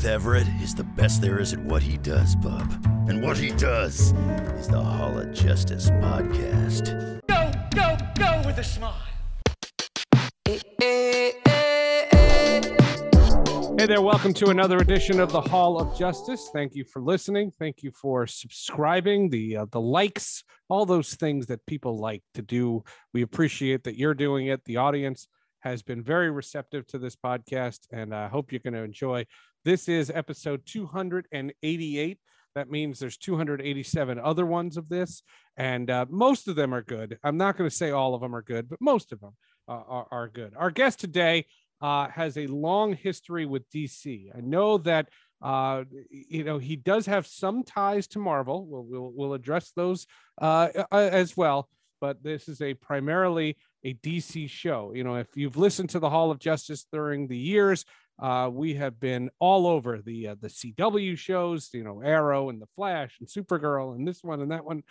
Seth Everett is the best there is at what he does, bub. And what he does is the Hall of Justice podcast. Go, go, go with a smile. Hey there, welcome to another edition of the Hall of Justice. Thank you for listening. Thank you for subscribing, the uh, the likes, all those things that people like to do. We appreciate that you're doing it. The audience has been very receptive to this podcast, and I hope you're going to enjoy. This is episode 288. That means there's 287 other ones of this, and uh, most of them are good. I'm not going to say all of them are good, but most of them uh, are, are good. Our guest today uh, has a long history with DC. I know that uh, you know he does have some ties to Marvel. We'll we'll, we'll address those uh, as well. But this is a primarily a DC show. You know, if you've listened to the Hall of Justice during the years, uh, we have been all over the uh, the CW shows. You know, Arrow and the Flash and Supergirl and this one and that one.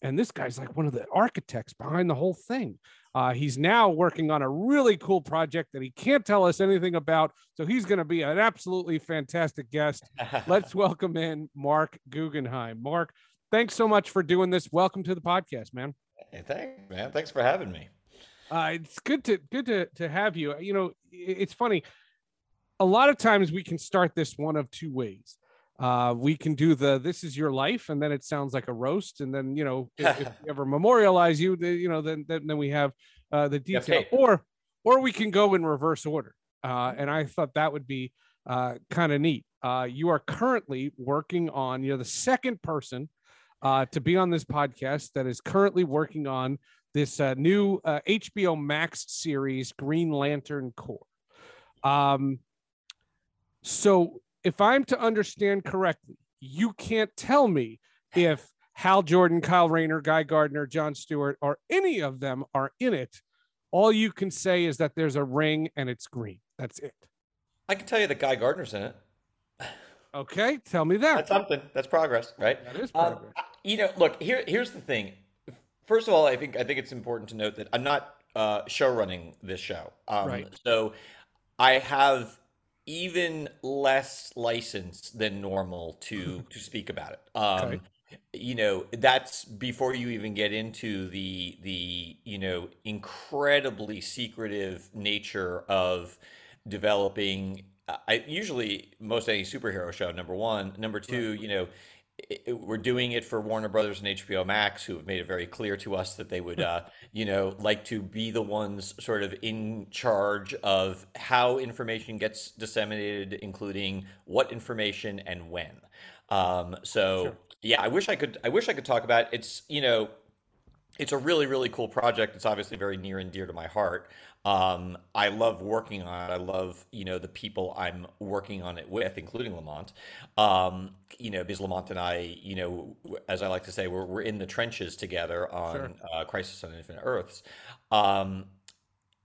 And this guy's like one of the architects behind the whole thing. Uh, he's now working on a really cool project that he can't tell us anything about. So he's going to be an absolutely fantastic guest. Let's welcome in Mark Guggenheim. Mark, thanks so much for doing this. Welcome to the podcast, man. Hey, thanks, man. Thanks for having me. Uh, it's good to good to to have you. You know, it's funny. A lot of times we can start this one of two ways. Uh, we can do the "This is your life," and then it sounds like a roast, and then you know, if, if we ever memorialize you, you know, then, then then we have uh, the detail, Okay. or or we can go in reverse order. Uh, and I thought that would be uh, kind of neat. Uh, you are currently working on, you're the second person uh, to be on this podcast that is currently working on this uh, new uh, HBO Max series, Green Lantern Corps. Um, so, if I'm to understand correctly, you can't tell me if Hal Jordan, Kyle Rayner, Guy Gardner, John Stewart, or any of them are in it. All you can say is that there's a ring and it's green. That's it. I can tell you that Guy Gardner's in it. Okay, tell me that. That's something. That's progress, right? That is Um, progress. I- you know, look here. Here's the thing. First of all, I think I think it's important to note that I'm not uh, show running this show. Um, Right. So I have even less license than normal to to speak about it. Um, Okay. You know, that's before you even get into the the you know incredibly secretive nature of developing. I usually most any superhero show. Number one, number two, you know, i- i- we're doing it for Warner Brothers and HBO Max, who have made it very clear to us that they would, uh, you know, like to be the ones sort of in charge of how information gets disseminated, including what information and when. Um, so Sure. yeah, I wish I could. I wish I could talk about it. It's you know, it's a really really cool project. It's obviously very near and dear to my heart. Um, I love working on it. I love you know the people I'm working on it with, including Lamont. Um, you know, because Lamont and I, you know, as I like to say, we're we're in the trenches together on Sure. uh, Crisis on Infinite Earths. Um,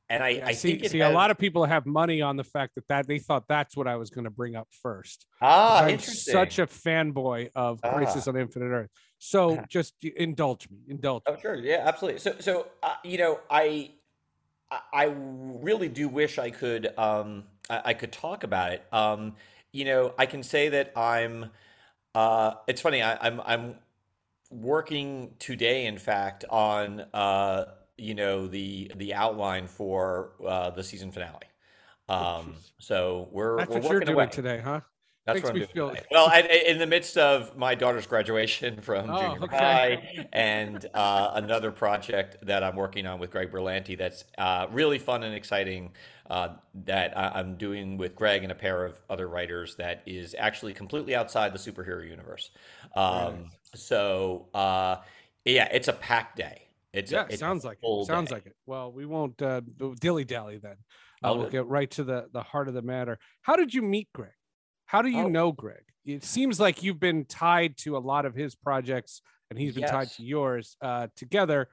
and I, Yeah, I see, think see has, a lot of people have money on the fact that that they thought that's what I was going to bring up first. ah I'm interesting. such a fanboy of Crisis Ah. on Infinite Earth. So just indulge me, indulge. Oh, me. sure. Yeah, absolutely. So, so uh, you know, I, I really do wish I could, um, I, I could talk about it. Um, you know, I can say that I'm. Uh, it's funny. I, I'm I'm working today, in fact, on uh, you know the the outline for uh, the season finale. Um, jeez. so we're That's we're what you're doing away. today, huh? That's Makes what I'm me doing. feel- tonight. Well, I, in the midst of my daughter's graduation from Oh, junior okay. high and uh, another project that I'm working on with Greg Berlanti that's uh, really fun and exciting uh, that I, I'm doing with Greg and a pair of other writers that is actually completely outside the superhero universe. Um, So, uh, yeah, it's a packed day. It's Yeah, a, it's sounds like it. Sounds day. like it. Well, we won't uh, dilly dally then. Uh, Oh, we'll get right to the the heart of the matter. How did you meet Greg? How do you Oh. know Greg? It seems like you've been tied to a lot of his projects, and he's been tied to yours uh, together.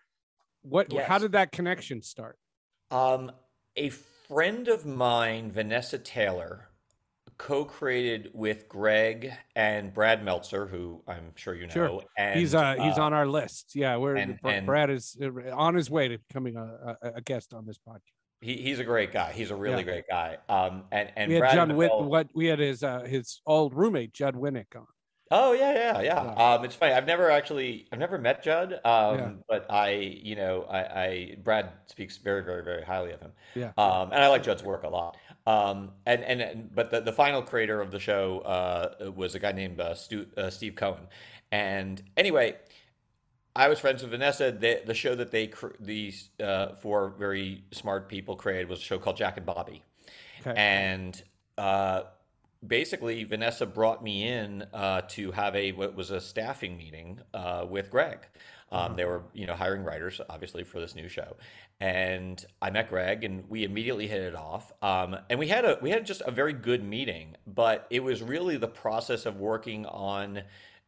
What? How did that connection start? Um, a friend of mine, Vanessa Taylor, co-created with Greg and Brad Meltzer, who I'm sure you know. Sure. And he's uh he's uh, on our list. Yeah, we're and- Br- and- Brad is uh, on his way to becoming a, a, a guest on this podcast. He, he's a great guy. He's a really Yeah. great guy. Um, and and we had Brad Judd Win- what we had his uh, his old roommate Judd Winick on. Oh yeah, yeah, yeah. Yeah. Um, it's funny. I've never actually, I've never met Judd. Um, Yeah. but I, you know, I, I, Brad speaks very, very, very highly of him. Yeah. Um, and I like Judd's work a lot. Um, and and, and but the, the final creator of the show uh, was a guy named uh, Stu, uh, Steve Cohen. And anyway, I was friends with Vanessa. The, the show that they cr- these uh, four very smart people created was a show called Jack and Bobby. Okay. And uh, basically, Vanessa brought me in uh, to have a what was a staffing meeting uh, with Greg. Um, they were, you know, hiring writers, obviously, for this new show, and I met Greg, and we immediately hit it off. Um, and we had a we had just a very good meeting, but it was really the process of working on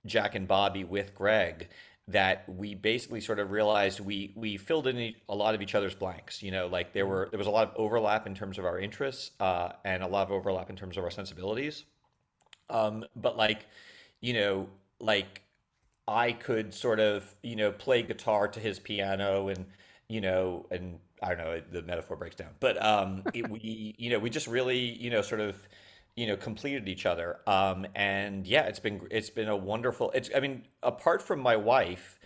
Jack and Bobby with Greg that we basically sort of realized we we filled in a lot of each other's blanks. You know, like there were there was a lot of overlap in terms of our interests uh, and a lot of overlap in terms of our sensibilities. Um, but like, you know, like I could sort of you know play guitar to his piano and you know and I don't know the metaphor breaks down, but um, it, we you know we just really you know sort of you know completed each other um and yeah it's been it's been a wonderful it's i mean apart from my wife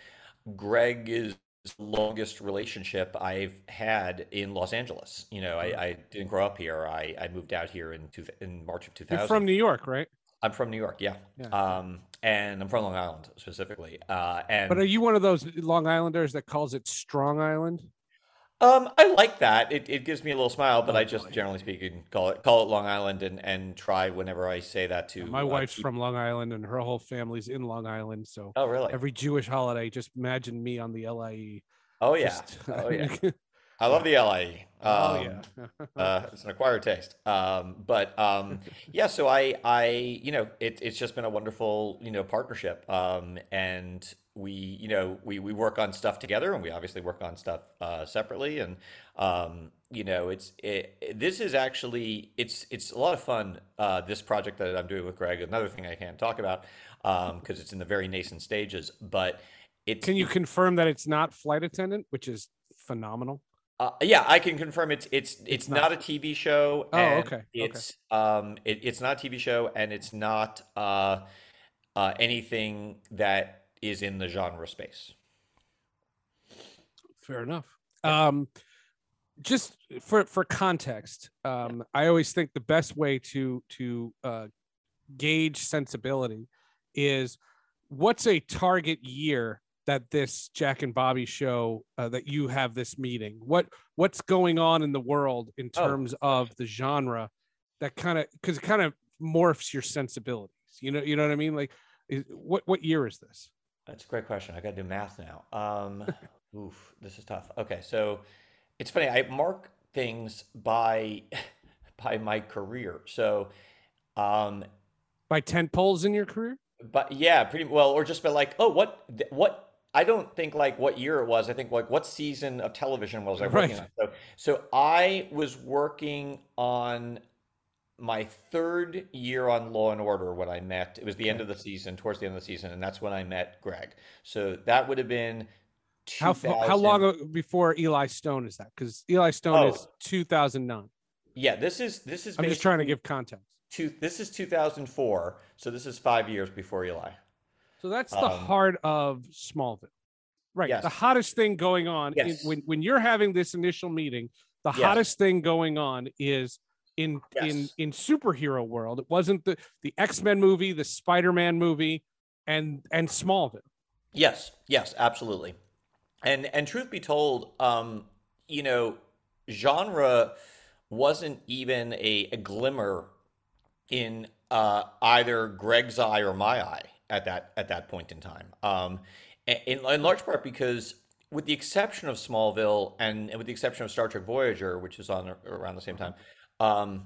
greg is the longest relationship i've had in los angeles you know i, I didn't grow up here i i moved out here in two, in march of 2000 You're from New York, right? i'm from new york yeah. Yeah. um and i'm from long island specifically uh and But are you one of those Long Islanders that calls it Strong Island? Um, I like that. It, it gives me a little smile, but Oh, I just boy. generally speaking call it call it Long Island and and try whenever I say that to My uh, wife's keep- from Long Island, and her whole family's in Long Island. So Oh really? every Jewish holiday, just imagine me on the LIE. oh yeah. Just- Oh yeah. I love the LIE. oh Um, yeah. uh, it's an acquired taste. Um, but um, yeah, so I, I, you know, it, it's just been a wonderful, you know, partnership. Um, and we, you know, we, we work on stuff together, and we obviously work on stuff uh, separately. And um, you know, it's it, it- this is actually it's it's a lot of fun. Uh, this project that I'm doing with Greg. Another thing I can't talk about because it's in the very nascent stages, but. It's, Can you it's- confirm that it's not flight attendant, which is phenomenal? Uh, yeah, I can confirm it's it's it's, not. not. a TV show. Oh, and okay, okay. It's um it, it's not a TV show and it's not uh uh anything that is in the genre space. Fair enough. Um, just for for context, um, I always think the best way to to uh, gauge sensibility is what's a target year that this Jack and Bobby show uh, that you have this meeting. What what's going on in the world in Oh, terms of the genre that kind of because it kind of morphs your sensibilities. You know, you know what I mean? Like, is, what what year is this? That's a great question. I got to do math now. Um oof, this is tough. Okay, so it's funny. I mark things by by my career. So um By tent poles in your career? But yeah, pretty well, or just by like, oh, what, what? I don't think like what year it was. I think like what season of television was I working Right. on? So, so I was working on my third year on Law and Order when I met. It was the end of the season, towards the end of the season, and that's when I met Greg. So that would have been How how long before Eli Stone is that? Because Eli Stone Oh. is 2009. Yeah, this is this is. I'm just trying to give context. Two, this is 2004, so this is five years before Eli. So that's the Um, heart of Smallville, right? The hottest thing going on Yes. when when you're having this initial meeting. The Yes. hottest thing going on is in in Yes. in superhero world. It wasn't the the X Men movie, the Spider Man movie, and and Smallville. Yes, yes, absolutely. And and truth be told, um, you know, genre wasn't even a, a glimmer in uh, either Greg's eye or my eye at that at that point in time. Um, in, in large part because, with the exception of Smallville and, and with the exception of Star Trek Voyager, which was on around the same time, um,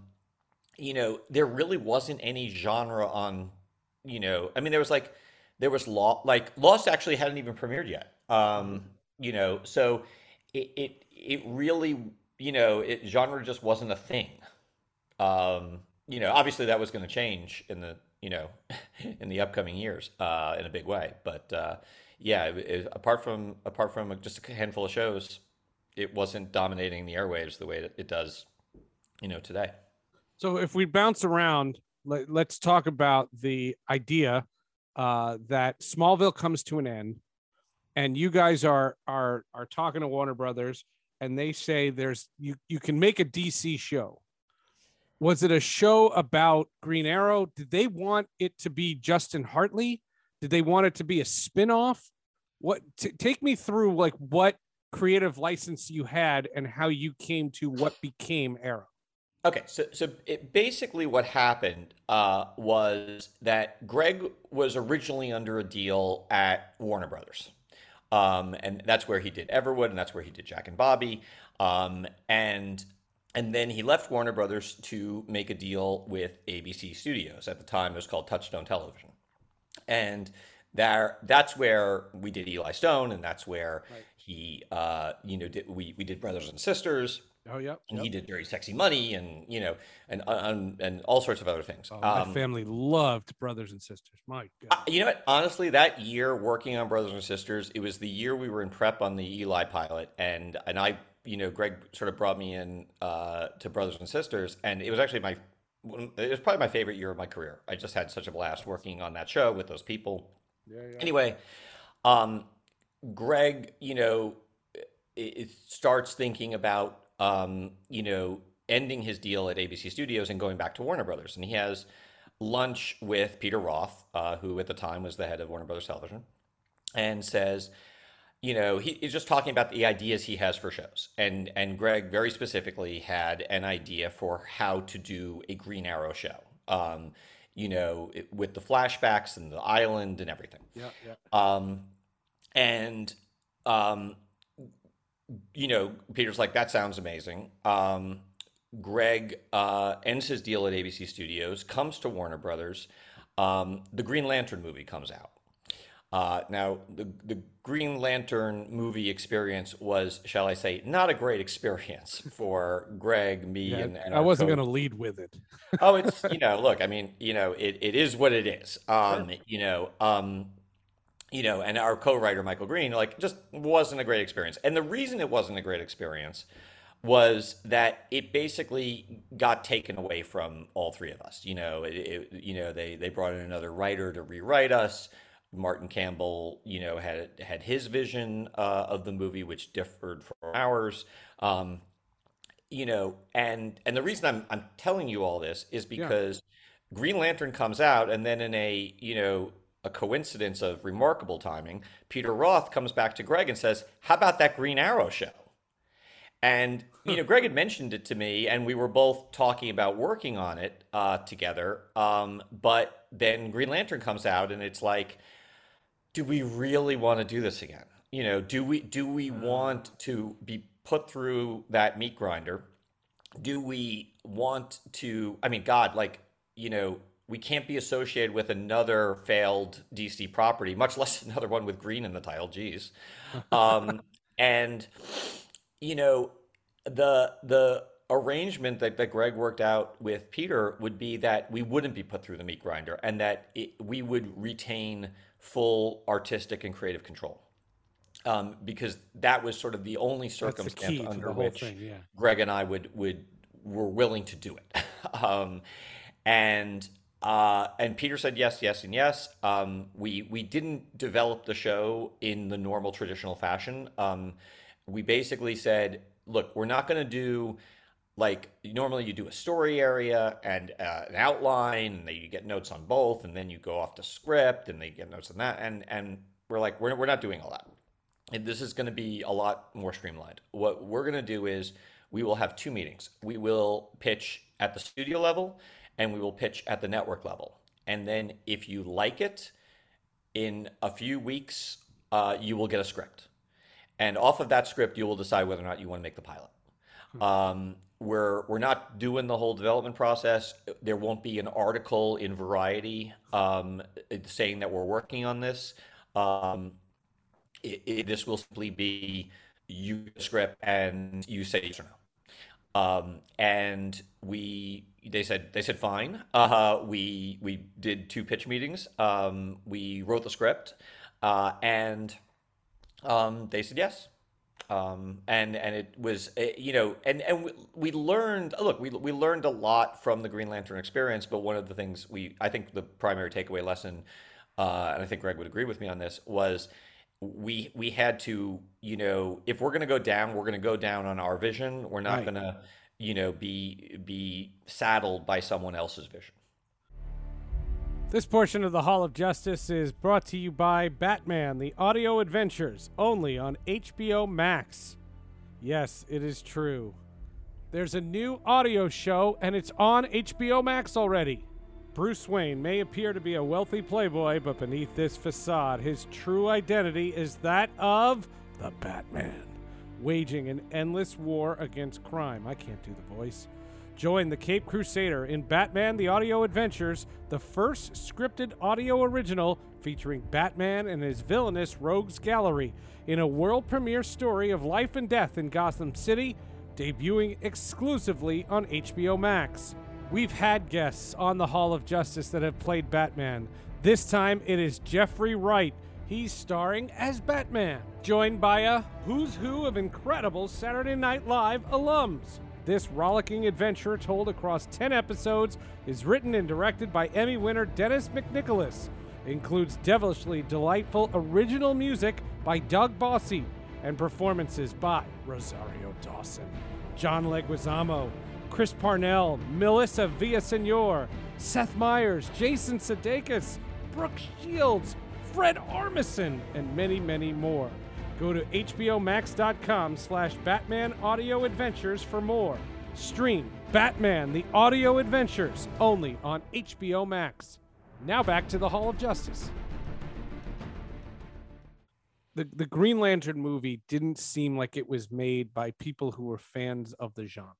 you know, there really wasn't any genre on. You know, I mean, there was like there was law like Lost actually hadn't even premiered yet. Um, you know, so it it it really you know it genre just wasn't a thing. Um, you know, obviously that was going to change in the you know in the upcoming years uh, in a big way. But uh, yeah, it, it, apart from apart from just a handful of shows, it wasn't dominating the airwaves the way it does, you know, today. So if we bounce around, let, let's talk about the idea uh, that Smallville comes to an end, and you guys are are are talking to Warner Brothers, and they say there's you you can make a DC show. Was it a show about Green Arrow? Did they want it to be Justin Hartley? Did they want it to be a spin-off? What t- take me through like what creative license you had and how you came to what became Arrow. Okay, so so it, basically what happened uh, was that Greg was originally under a deal at Warner Brothers, um, and that's where he did Everwood, and that's where he did Jack and Bobby, um, and and then he left Warner Brothers to make a deal with ABC Studios. At the time, it was called Touchstone Television, and there that's where we did Eli Stone, and that's where he uh, you know did, we we did Brothers and Sisters Oh yeah. and he did Dirty Sexy Money and you know and and, and all sorts of other things Oh, my um, family loved brothers and sisters. My God. uh, you know what honestly that year working on brothers and sisters it was the year we were in prep on the eli pilot and and i you know greg sort of brought me in uh, to brothers and sisters and it was actually my it was probably my favorite year of my career i just had such a blast working on that show with those people Yeah. anyway um greg you know it, it starts thinking about um, you know ending his deal at abc studios and going back to warner brothers. And he has lunch with peter roth uh, who at the time was the head of warner brothers television and says you know he, he's just talking about the ideas he has for shows. And and greg very specifically had an idea for how to do a green arrow show um, you know it- with the flashbacks and the island and everything. Yeah, yeah. um, and um, you know, Peter's like, that sounds amazing. Um, Greg uh, ends his deal at ABC Studios, comes to Warner Brothers. Um, the Green Lantern movie comes out. Uh, now, the, the Green Lantern movie experience was, shall I say, not a great experience for Greg, me, Yeah, and, and I wasn't going to lead with it. oh, it's you know, look, I mean, you know, it, it is what it is. Um, you know, um, you know, and our co-writer Michael Green, like, just wasn't a great experience. And the reason it wasn't a great experience was that it basically got taken away from all three of us. You know, it, it, you know, they they brought in another writer to rewrite us. Martin Campbell, you know, had had his vision uh, of the movie, which differed from ours. Um, you know, and and the reason I'm I'm telling you all this is because Green Lantern comes out, and then in a you know a coincidence of remarkable timing, Peter Roth comes back to Greg and says, "How about that Green Arrow show?" And you know, Greg had mentioned it to me, and we were both talking about working on it uh, together. Um, but then Green Lantern comes out, and it's like, do we really want to do this again? You know, do we do we want to be put through that meat grinder? Do we want to? I mean, God, like you know, we can't be associated with another failed DC property, much less another one with green in the title. Geez, um, and you know, the the arrangement that, that Greg worked out with Peter would be that we wouldn't be put through the meat grinder and that it, we would retain full artistic and creative control. Um, because that was sort of the only That's the circumstance under which thing. Yeah. Greg and I would would were willing to do it. um, and uh, and Peter said yes, yes, and yes. Um, we we didn't develop the show in the normal traditional fashion. Um, we basically said, look, we're not going to do like normally you do a story area and uh, an outline, and then you get notes on both, and then you go off to script, and they get notes on that, and and we're like, we're we're not doing all that. And this is going to be a lot more streamlined. What we're going to do is we will have two meetings. We will pitch at the studio level, and we will pitch at the network level. And then if you like it, in a few weeks, uh, you will get a script. And off of that script, you will decide whether or not you want to make the pilot. Um, we're we're not doing the whole development process. There won't be an article in Variety um, saying that we're working on this. Um, it, it, this will simply be you script and you say yes or no. Um, and we they said they said fine. Uh, we we did two pitch meetings. Um, we wrote the script, uh, and um, they said yes. Um, and and it was uh, you know and and we, we learned look we we learned a lot from the Green Lantern experience. But one of the things we I think the primary takeaway lesson, uh, and I think Greg would agree with me on this, was we we had to you know if we're going to go down, we're going to go down on our vision. We're not Right. going to you know be be saddled by someone else's vision. This portion of the Hall of Justice is brought to you by Batman: The Audio Adventures, only on HBO Max. Yes, it is true. There's a new audio show, and it's on HBO Max already. Bruce Wayne may appear to be a wealthy playboy, but beneath this facade, his true identity is that of the Batman, waging an endless war against crime. I can't do the voice. Join the Cape Crusader in Batman the Audio Adventures, the first scripted audio original featuring Batman and his villainous rogues gallery in a world premiere story of life and death in Gotham City, debuting exclusively on HBO Max. We've had guests on the Hall of Justice that have played Batman. This time it is Jeffrey Wright. He's starring as Batman, joined by a who's who of incredible Saturday Night Live alums. This rollicking adventure, told across 10 episodes, is written and directed by Emmy winner Dennis McNicholas. Includes devilishly delightful original music by Doug Bossy and performances by Rosario Dawson, John Leguizamo, Chris Parnell, Melissa Villasenor, Seth Meyers, Jason Sudeikis, Brooke Shields, Fred Armisen, and many, many more. Go to hbomax.com slash Batman Audio Adventures for more. Stream Batman The Audio Adventures only on HBO Max. Now back to the Hall of Justice. The, the Green Lantern movie didn't seem like it was made by people who were fans of the genre.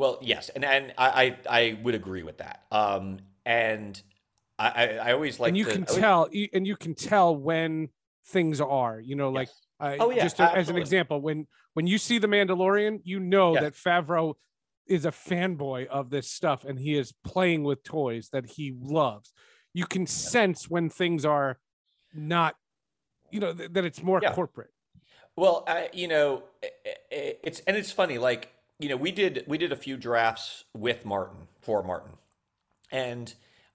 Well, yes, and and I I, I would agree with that. Um, and I I, I always like and you to, can always- tell and you can tell when things are you know like Yes. uh, Oh, yeah, just a- as an example when when you see the mandalorian you know Yes. that favreau is a fanboy of this stuff and he is playing with toys that he loves you can sense when things are not you know th- that it's more Yeah. corporate Well, I, you know, i- i- it's and it's funny. Like you know, we did we did a few drafts with Martin for Martin, and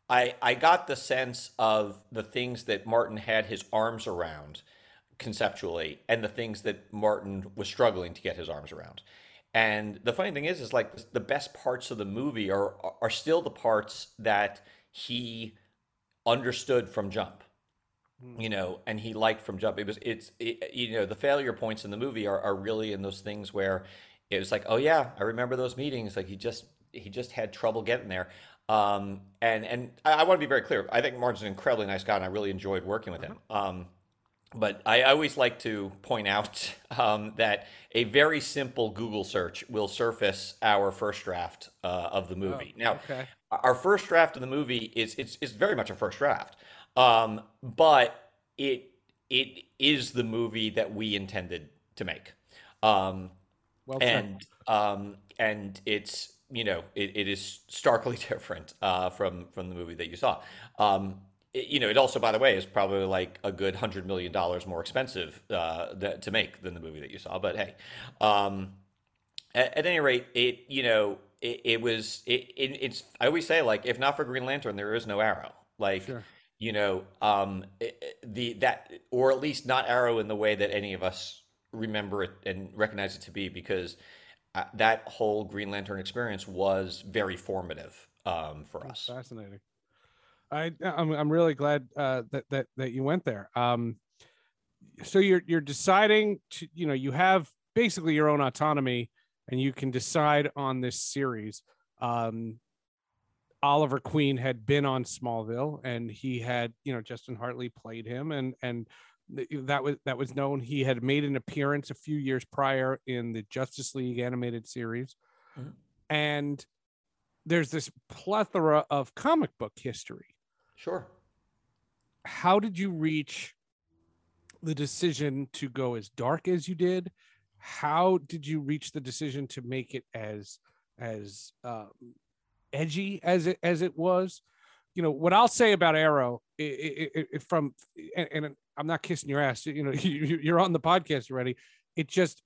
I I got the sense of the things that Martin had his arms around conceptually, and the things that Martin was struggling to get his arms around. And the funny thing is, is like the best parts of the movie are are still the parts that he understood from jump hmm. you know, and he liked from jump. It was, it's, it, you know, the failure points in the movie are, are really in those things where it was like, oh yeah, I remember those meetings. Like he just, he just had trouble getting there. Um, and, and I, I want to be very clear. I think Martin's an incredibly nice guy and I really enjoyed working with him. Um, but I I always like to point out um, that a very simple Google search will surface our first draft uh, of the movie. now, okay. our first draft of the movie is it's, it's very much a first draft, um, but it it is the movie that we intended to make, um, well and um, and it's you know it, it is starkly different uh, from from the movie that you saw. Um, it- you know, it also, by the way, is probably like a good hundred million dollars more expensive uh, that, to make than the movie that you saw. But hey, um, at, at any rate, it you know it, it was it, it it's I always say like if not for Green Lantern, there is no Arrow. Like Sure. you know um the that or at least not Arrow in the way that any of us remember it and recognize it to be because uh, that whole Green Lantern experience was very formative um, for That's us. fascinating. I I'm I'm really glad uh, that that that you went there. Um, so you're you're deciding to you know you have basically your own autonomy and you can decide on this series. Um, Oliver Queen had been on Smallville and he had you know Justin Hartley played him and and that was that was known. He had made an appearance a few years prior in the Justice League animated series, Mhm. and there's this plethora of comic book history. Sure. How did you reach the decision to go as dark as you did? How did you reach the decision to make it as as um, edgy as it as it was? You know what I'll say about Arrow i i i i- from and, and I'm not kissing your ass. You know you, you're on the podcast already. It just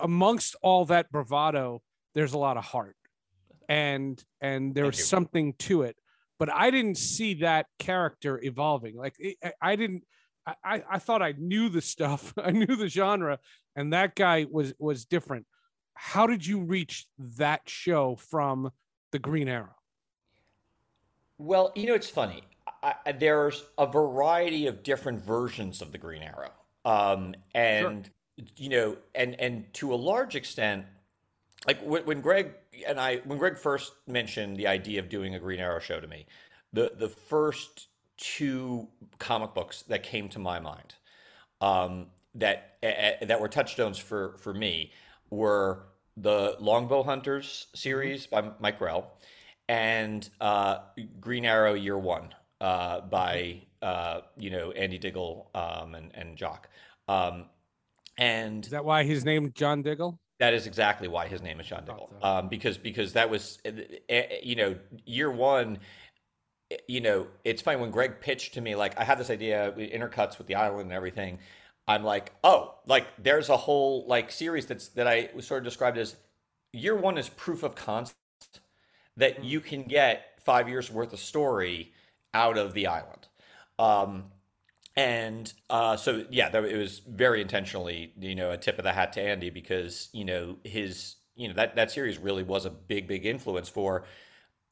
amongst all that bravado, there's a lot of heart, and and there's something to it. But I didn't see that character evolving. Like it- I, I didn't. I, I I thought I knew the stuff. I knew the genre, and that guy was was different. How did you reach that show from the Green Arrow? Well, you know, it's funny. I, I- there's a variety of different versions of the Green Arrow, um, and you know, and and to a large extent, like when, when Greg and I, when Greg first mentioned the idea of doing a Green Arrow show to me, the the first two comic books that came to my mind, um, that eh, that were touchstones for for me, were the Longbow Hunters series by Mike Grell and uh, Green Arrow Year One uh, by uh, you know Andy Diggle um, and and Jock, um, and Is that why his name John Diggle? that is exactly why his name is John Diggle, um, because because that was uh, uh, you know Year One. You know, it's funny when Greg pitched to me like I had this idea, intercuts with the island and everything. I'm like, oh, like there's a whole like series that's that I sort of described as year one is proof of concept that you can get five years worth of story out of the island. Um, and uh, so, yeah, that, it was very intentionally, you know, a tip of the hat to Andy because, you know, his, you know, that, that series really was a big, big influence for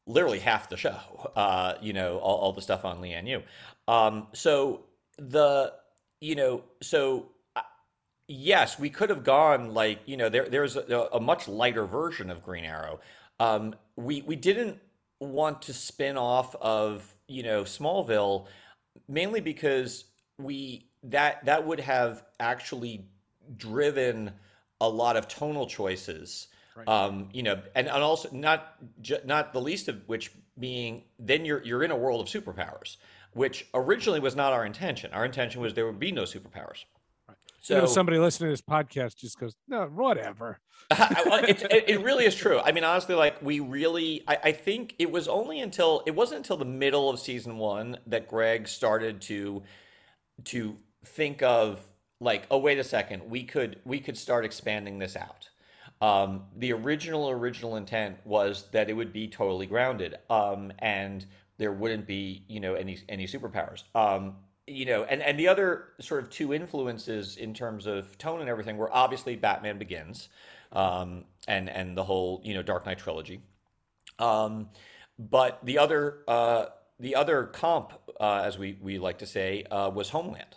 literally half the show, uh, you know, all, all the stuff on Lian Yu. Um, so the, you know, so uh, yes, we could have gone like, you know, there, there's a, a much lighter version of Green Arrow. Um, we, we didn't want to spin off of, you know, Smallville mainly because we, that, that would have actually driven a lot of tonal choices Right. um, you know, and, and also not ju- not the least of which being then you're you're in a world of superpowers, which originally was not our intention. Our intention was there would be no superpowers. So you know, somebody listening to this podcast just goes, no, whatever. It, it, really is true. I mean, honestly, like we really, I, I think it was only until it wasn't until the middle of season one that Greg started to to think of like, oh, wait a second, we could we could start expanding this out. Um, the original original intent was that it would be totally grounded, um, and there wouldn't be you know any any superpowers. Um, you know, and and the other sort of two influences in terms of tone and everything were obviously Batman Begins, um, and and the whole you know Dark Knight trilogy. Um, but the other uh, the other comp, uh, as we we like to say, uh, was Homeland.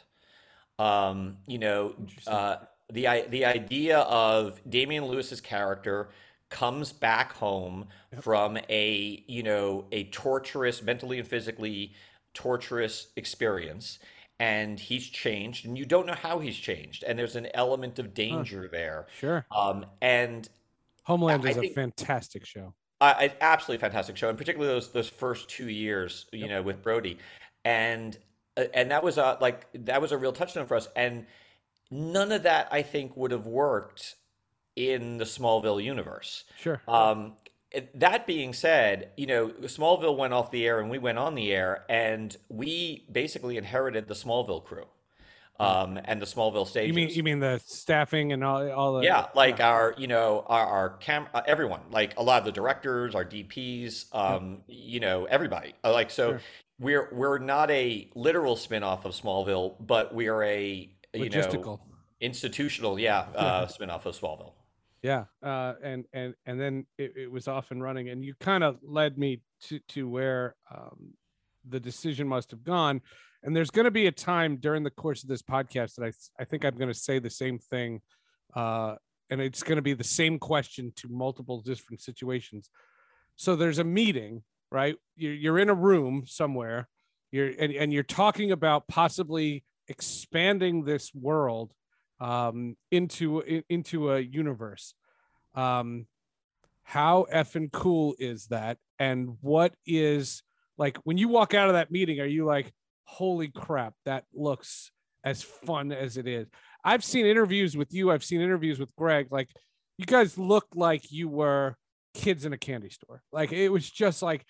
Um, you know, uh, the the idea of Damian Lewis's character comes back home from a you know a torturous, mentally and physically torturous experience, and he's changed, and you don't know how he's changed, and there's an element of danger there. Sure. Um, and Homeland I is a think- fantastic show. uh, it's absolutely fantastic show, and particularly those those first two years, you know, with Brody, and uh, and that was a like that was a real touchdown for us, and none of that I think would have worked in the Smallville universe. Sure. Um, that being said, you know, Smallville went off the air and we went on the air, and we basically inherited the Smallville crew, um, and the Smallville stages. you mean you mean the staffing and all all the Yeah, like our, you know, our, our cam, uh, everyone, like a lot of the directors, our DPs, um, you know, everybody. Uh, Like, so Sure. we're we're not a literal spin-off of Smallville, but we are a, you know, logistical. institutional, yeah, uh, spin-off of Smallville. Yeah, uh, and and and then it, it was off and running, and you kind of led me to to where um, the decision must have gone. And there's going to be a time during the course of this podcast that I I think I'm going to say the same thing, uh, and it's going to be the same question to multiple different situations. So there's a meeting, right? You're you're in a room somewhere, you're and, and you're talking about possibly expanding this world um, into into a universe. Um, how effing cool is that? And what is like when you walk out of that meeting? Are you like, holy crap, that looks as fun as it is? I've seen interviews with you. I've seen interviews with Greg. Like, you guys look like you were kids in a candy store. Like it was just like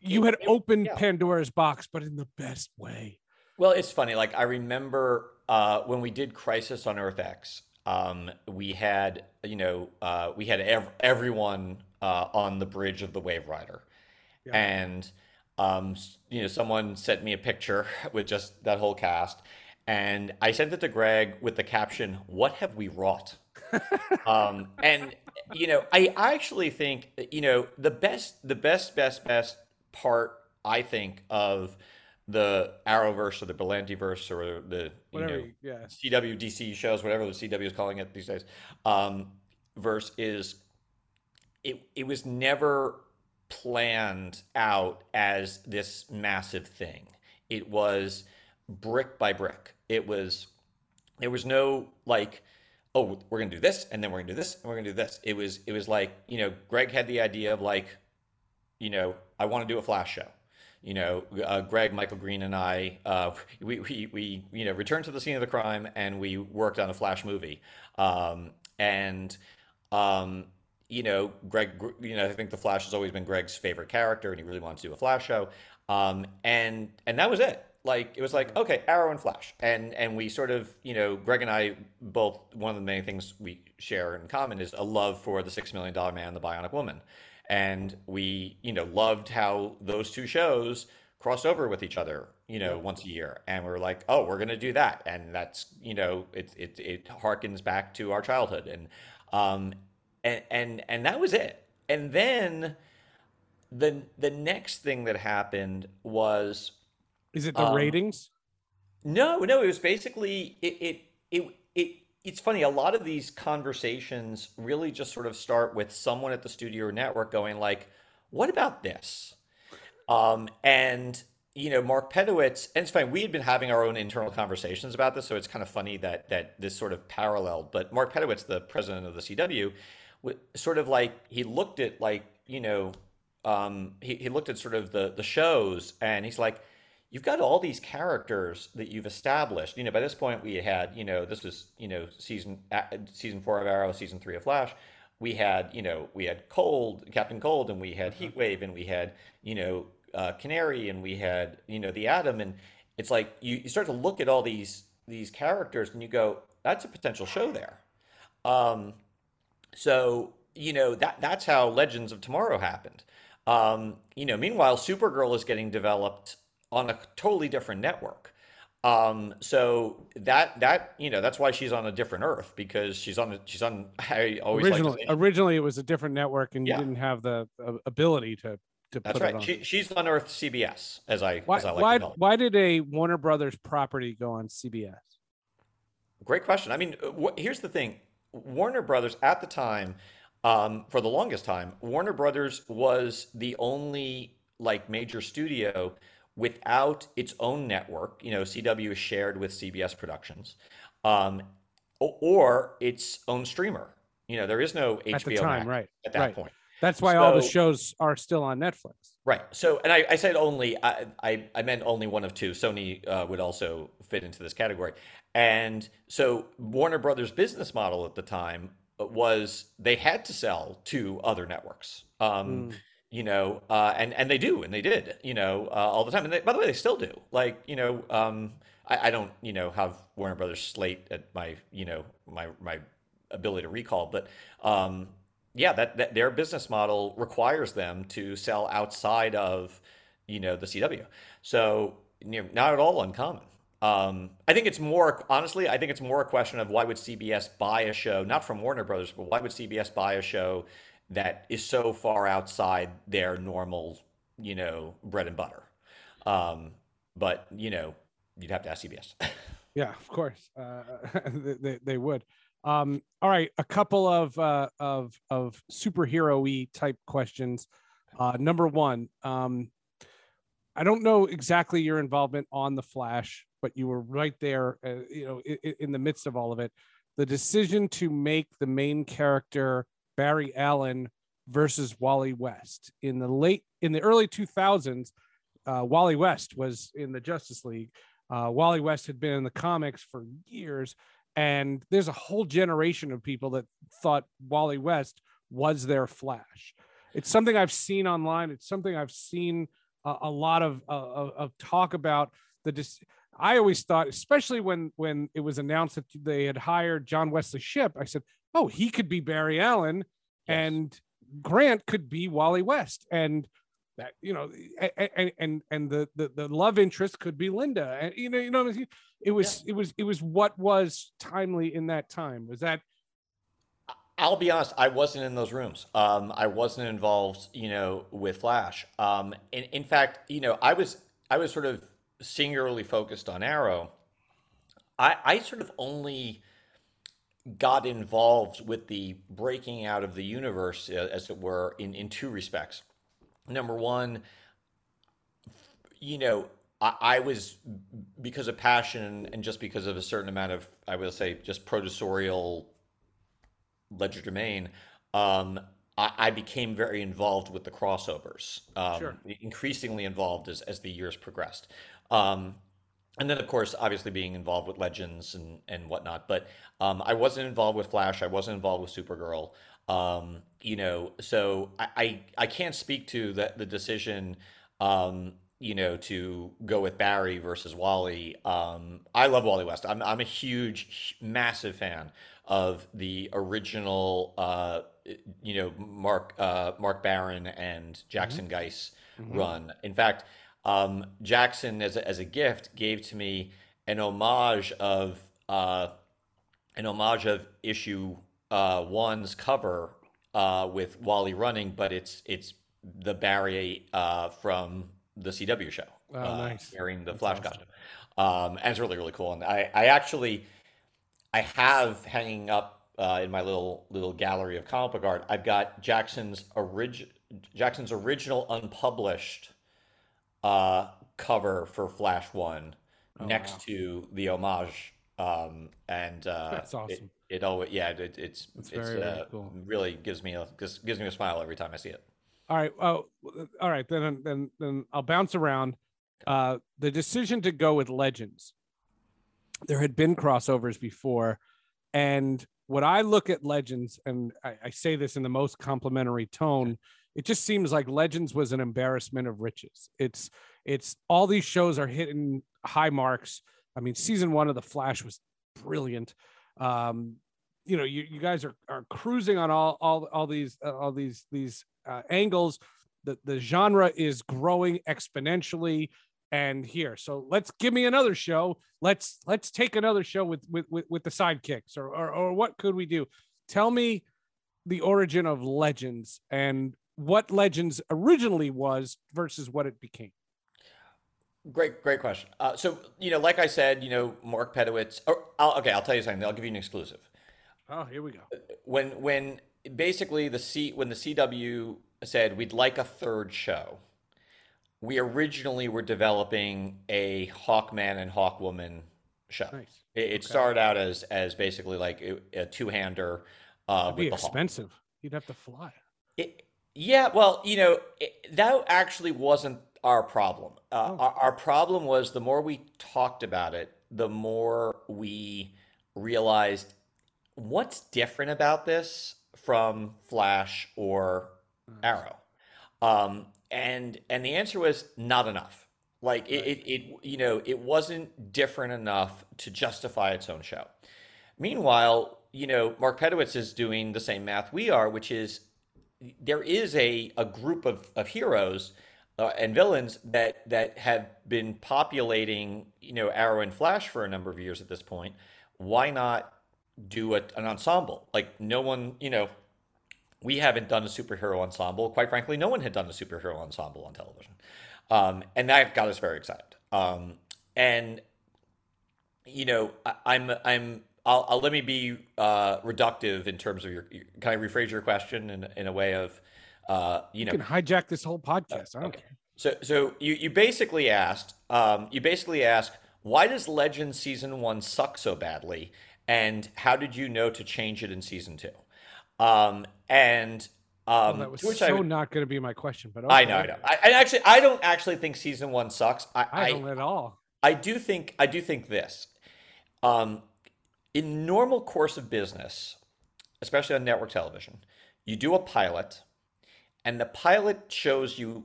you had opened yeah. Pandora's box, but in the best way. Well, it's funny. Like I remember uh, when we did Crisis on Earth X, um, we had you know uh, we had ev- everyone uh, on the bridge of the Waverider, yeah. and um, you know someone sent me a picture with just that whole cast, and I sent it to Greg with the caption, "What have we wrought?" um, and you know, I, I actually think you know the best, the best, best, best part I think of the Arrowverse or the Berlantiverse or the you know yeah. CW DC shows, whatever the CW is calling it these days, um, verse is it it was never planned out as this massive thing. It was brick by brick. It was there was no like oh we're gonna do this and then we're gonna do this and we're gonna do this. It was it was like you know Greg had the idea of like you know I want to do a flash show you know, uh, Greg, Michael Green, and I, uh, we, we, we, you know, returned to the scene of the crime and we worked on a Flash movie. Um, and, um, you know, Greg, you know, I think the Flash has always been Greg's favorite character, and he really wanted to do a Flash show. Um, and and that was it. Like it was like okay, Arrow and Flash, and and we sort of, you know, Greg and I both one of the many things we share in common is a love for the Six Million Dollar Man, the Bionic Woman and we you know loved how those two shows crossed over with each other you know once a year. And we are like oh we're going to do that. And that's you know it, it it harkens back to our childhood. And um and and and that was it. And then the the next thing that happened was is it the um, ratings? No no it was basically it it it, it it's funny a lot of these conversations really just sort of start with someone at the studio or network going like what about this? Um, and you know mark pedowitz and it's fine we had been having our own internal conversations about this so it's kind of funny that that this sort of paralleled but mark pedowitz the president of the cw sort of like he looked at like you know um, he, he looked at sort of the the shows and he's like you've got all these characters that you've established. You know, by this point we had, you know, this was, you know, season season four of Arrow, season three of Flash. We had, you know, we had Cold, Captain Cold, and we had mm-hmm. Heatwave, and we had, you know, uh, Canary, and we had, you know, the Atom, and it's like you, you start to look at all these these characters, and you go, that's a potential show there. Um, so you know that that's how Legends of Tomorrow happened. Um, you know, meanwhile, Supergirl is getting developed on a totally different network. Um, so that that you know that's why she's on a different Earth because she's on a, she's on. I always originally originally it was a different network and you didn't have the uh, ability to to that's right. She, she's on Earth CBS as I why as I like why, why did a Warner Brothers property go on CBS? Great question. I mean, wh- here's the thing: Warner Brothers at the time, um, for the longest time, Warner Brothers was the only like major studio without its own network, you know, CW is shared with CBS Productions, um, or, its own streamer. You know, there is no HBO at the time, Max right? At that right. point. That's why so, all the shows are still on Netflix. Right. So, and I, I said only, I, I, I, meant only one of two. Sony uh, would also fit into this category. And so Warner Brothers' business model at the time was they had to sell to other networks. Um, mm you know, uh, and and they do, and they did, you know, uh, all the time. And they, by the way, they still do. Like, you know, um, I, I, don't, you know, have Warner Brothers slate at my, you know, my my ability to recall, but um, yeah, that, that their business model requires them to sell outside of, you know, the CW. So you know, not at all uncommon. Um, I think it's more honestly. I think it's more a question of why would CBS buy a show, not from Warner Brothers, but why would CBS buy a show that is so far outside their normal, you know, bread and butter. Um, but you know, you'd have to ask CBS. yeah, of course, uh, they, they would. Um, all right, a couple of uh, of of superhero-y type questions. Uh, number one, um, I don't know exactly your involvement on the Flash, but you were right there, uh, you know, in, in the midst of all of it. The decision to make the main character Barry Allen versus Wally West in the late in the early 2000s. Uh, Wally West was in the Justice League. Uh, Wally West had been in the comics for years, and there's a whole generation of people that thought Wally West was their Flash. It's something I've seen online. It's something I've seen a, a lot of, of talk about. The dis- I always thought, especially when when it was announced that they had hired John Wesley Shipp, I said, "Oh, he could be Barry Allen, yes. and Grant could be Wally West." And that you know and and and the the, the love interest could be linda and you know you know it was yeah. it was it was what was timely in that time was that I'll be honest, I wasn't in those rooms. Um, I wasn't involved, you know, with Flash. Um, in, in fact, you know, I was I was sort of singularly focused on Arrow. I, I sort of only got involved with the breaking out of the universe, uh, as it were, in, in two respects number one, you know, I, I, was because of passion and just because of a certain amount of, I will say, just producerial legerdemain. Um, I, I, became very involved with the crossovers, um, sure. increasingly involved as, as the years progressed. Um, and then, of course, obviously being involved with Legends and, and whatnot. But um, I wasn't involved with Flash. I wasn't involved with Supergirl. Um, you know, so I, I, I can't speak to the, the decision, um, you know, to go with Barry versus Wally. Um, I love Wally West. I'm, I'm a huge, massive fan of the original, uh, you know, Mark uh, Mark Baron and Jackson mm-hmm. Guice mm-hmm. run. In fact, um, Jackson, as a, as a gift, gave to me an homage of uh, an homage of issue uh, one's cover uh, with Wally running, but it's it's the Barry uh, from the CW show, oh, uh, nice. wearing the That's Flash awesome. costume, um, and it's really really cool. And I I actually I have hanging up uh, in my little little gallery of comic book art. I've got Jackson's orig- Jackson's original unpublished uh, cover for Flash One oh, next wow. to the homage, um, and that's awesome. It, it always yeah it, it's it's, it's very, uh, cool. really gives me a gives, gives me a smile every time I see it. All right. Oh, all right. Then then then I'll bounce around. Uh, the decision to go with Legends. There had been crossovers before, and when I look at Legends, and I, I say this in the most complimentary tone, it just seems like Legends was an embarrassment of riches. It's it's all these shows are hitting high marks. I mean, season one of The Flash was brilliant. Um, you know you, you guys are, are cruising on all all all these uh, all these these uh, angles the the genre is growing exponentially and here so let's give me another show let's let's take another show with with with, with the sidekicks or, or or what could we do tell me the origin of legends and what legends originally was versus what it became Great, great question. Uh, so, you know, like I said, you know, Mark Pedowitz. Or, I'll, okay, I'll tell you something. I'll give you an exclusive. Oh, here we go. When when basically the C when the CW said we'd like a third show, we originally were developing a Hawkman and Hawkwoman show. Nice. It, it okay. started out as as basically like a, a two hander. Uh, It'd be expensive. Hawk. You'd have to fly. It, yeah, well, you know, it, that actually wasn't our problem. Uh, oh. our, our problem was the more we talked about it, the more we realized what's different about this from Flash or Arrow? Um, and and the answer was not enough. Like it, it, it, you know, it wasn't different enough to justify its own show. Meanwhile, you know, Mark Pedowitz is doing the same math we are, which is there is a, a group of, of heroes uh, and villains that that have been populating, you know, Arrow and Flash for a number of years at this point. Why not do a, an ensemble? Like no one, you know, we haven't done a superhero ensemble. Quite frankly, no one had done a superhero ensemble on television, um, and that got us very excited. Um, and you know, I, I'm, I'm I'll, I'll, let me be uh, reductive in terms of your. Can I rephrase your question in in a way of, uh, you know, you can hijack this whole podcast. I don't okay. care. So so you you basically asked um, you basically asked why does Legend season one suck so badly, and how did you know to change it in season two? Um, and um, well, that was so would, not going to be my question, but okay. I know, I know. I, I, actually, I don't actually think season one sucks. I, I don't at all. I do think, I do think this. Um, in normal course of business, especially on network television, you do a pilot, and the pilot shows you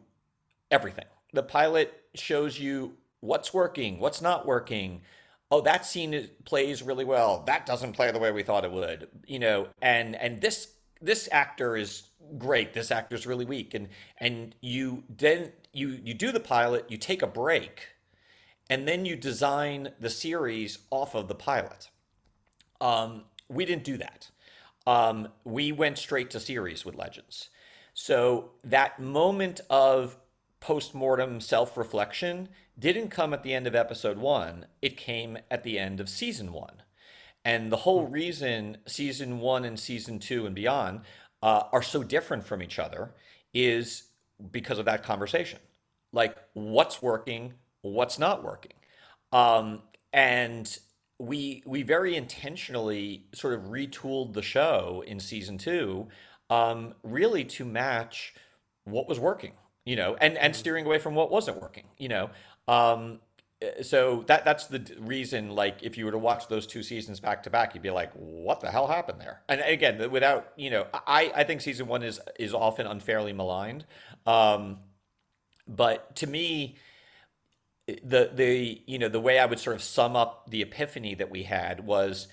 everything. The pilot shows you what's working, what's not working. Oh, that scene plays really well. That doesn't play the way we thought it would. You know, and and this this actor is great. This actor's really weak. And and you then you you do the pilot, you take a break, and then you design the series off of the pilot. Um, we didn't do that. Um, we went straight to series with Legends. So that moment of post-mortem self-reflection didn't come at the end of episode one. It came at the end of season one. And the whole reason season one and season two and beyond uh, are so different from each other is because of that conversation. Like, what's working, what's not working. Um, and we we very intentionally sort of retooled the show in season two, um, really to match what was working, you know, and and steering away from what wasn't working, you know. Um, so that that's the reason like if you were to watch those two seasons back to back you'd be like what the hell happened there and again without you know i i think season one is is often unfairly maligned um but to me the the you know the way i would sort of sum up the epiphany that we had was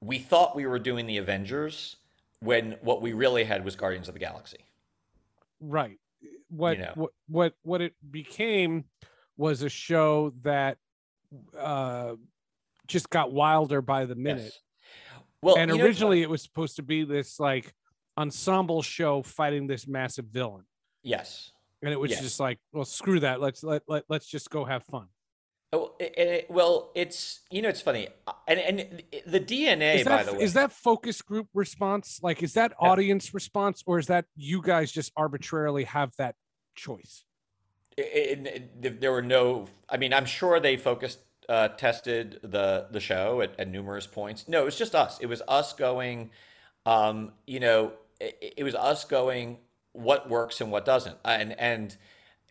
we thought we were doing the avengers when what we really had was guardians of the galaxy right what you know? what what what it became was a show that uh, just got wilder by the minute. Yes. Well, and originally know, it was supposed to be this like ensemble show fighting this massive villain. Yes. And it was yes. just like, well, screw that. Let's let, let let's just go have fun. Oh, it, it, well, it's you know it's funny, uh, and and the DNA is that, by the way is that focus group response like is that audience response or is that you guys just arbitrarily have that choice? it, there were no. I mean, I'm sure they focused, uh, tested the the show at, at, numerous points. No, it was just us. It was us going. Um, you know, it, it was us going. What works and what doesn't, and and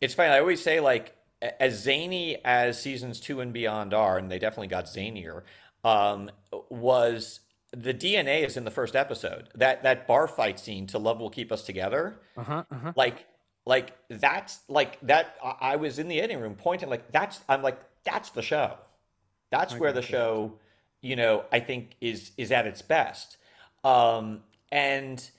it's funny. I always say like as zany as seasons two and beyond are, and they definitely got zanier. Um, was the DNA is in the first episode. That that bar fight scene to love will keep us together. Uh-huh, uh-huh. Like like that's like that. I was in the editing room pointing like that's. I'm like that's the show. That's I where the show, you know, I think is is at its best. Um, and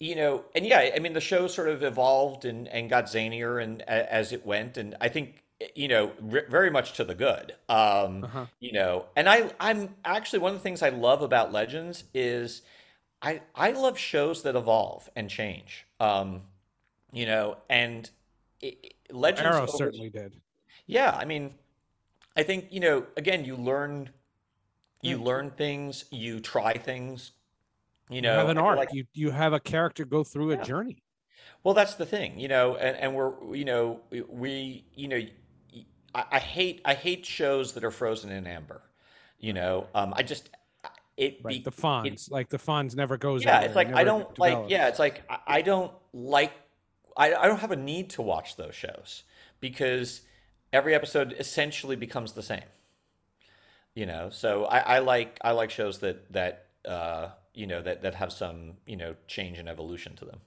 you know, and yeah, I mean, the show sort of evolved and and got zanier and as it went, and I think you know very much to the good. Um, uh-huh. You know, and I I'm actually one of the things I love about Legends is I I love shows that evolve and change. Um, you know, and it, Legends Arrow over, certainly did. Yeah, I mean, I think you know, again, you learn, you yeah. learn things, you try things. You know, you have an arc. Like, you you have a character go through yeah. a journey. Well, that's the thing, you know, and, and we're you know we you know I, I hate I hate shows that are frozen in amber. You know, um, I just it right. be, the Fonz it, like the Fonz never goes. Yeah, it's like I don't develops. like. Yeah, it's like I, I don't like I, I don't have a need to watch those shows because every episode essentially becomes the same. You know, so I, I like I like shows that that uh, you know that that have some you know change and evolution to them.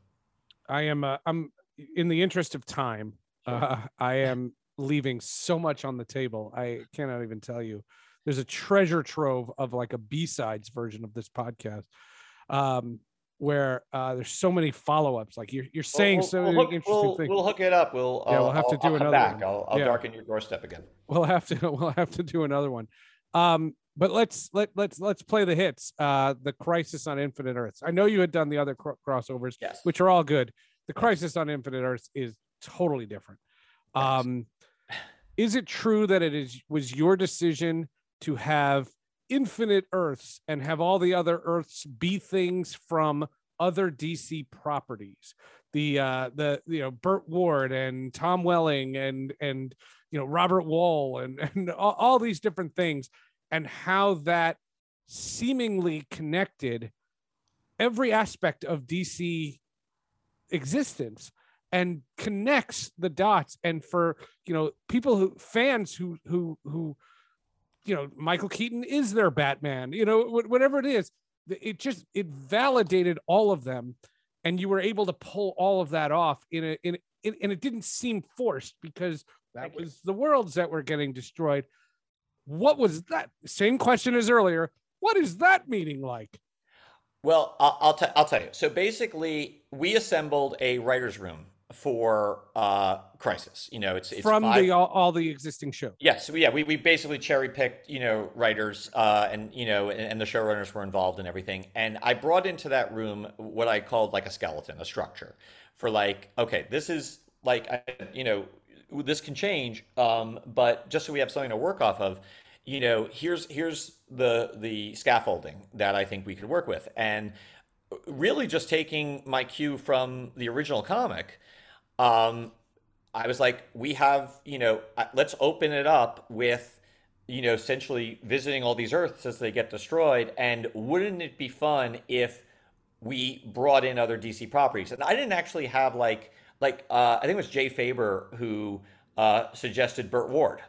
I am uh, I'm in the interest of time. Uh, I am leaving so much on the table. I cannot even tell you. There's a treasure trove of like a B sides version of this podcast. Um, where uh, there's so many follow-ups. Like you're you're saying we'll, so we'll many hook, interesting we'll, things. we'll hook it up. We'll Yeah, uh, we'll have to I'll- do I'll another. I'll, I'll Yeah. darken your doorstep again. we'll have to we'll have to do another one. Um, but let's let let's let's play the hits. Uh, the Crisis on Infinite Earths. I know you had done the other cro- crossovers, Yes. which are all good. The Crisis on Infinite Earths is totally different. Yes. Um, is it true that it is was your decision to have infinite Earths and have all the other Earths be things from other DC properties? The uh, the you know Burt Ward and Tom Welling and and you know Robert Wuhl and and all, all these different things, and how that seemingly connected every aspect of DC existence and connects the dots. And for you know people who fans who who who you know michael keaton is their batman you know whatever it is it just it validated all of them. And you were able to pull all of that off in a in, in and it didn't seem forced because that Thank you. was the worlds that were getting destroyed what was that same question as earlier what is that meeting like Well, I'll I'll, t- I'll tell you. So basically, we assembled a writers' room for uh, Crisis. You know, it's, it's from five- the all, all the existing shows Yes, yeah, we, we basically cherry picked, you know, writers, uh, and you know, and, and the showrunners were involved in everything. And I brought into that room what I called like a skeleton, a structure, for like, okay, this is like, I, you know, this can change, um, but just so we have something to work off of, you know, here's here's the the scaffolding that I think we could work with, and really just taking my cue from the original comic. Um, I was like, we have, you know, let's open it up with, you know, essentially visiting all these Earths as they get destroyed. And wouldn't it be fun if we brought in other DC properties? And I didn't actually have like, like uh, I think it was Jay Faber who uh, suggested Burt Ward.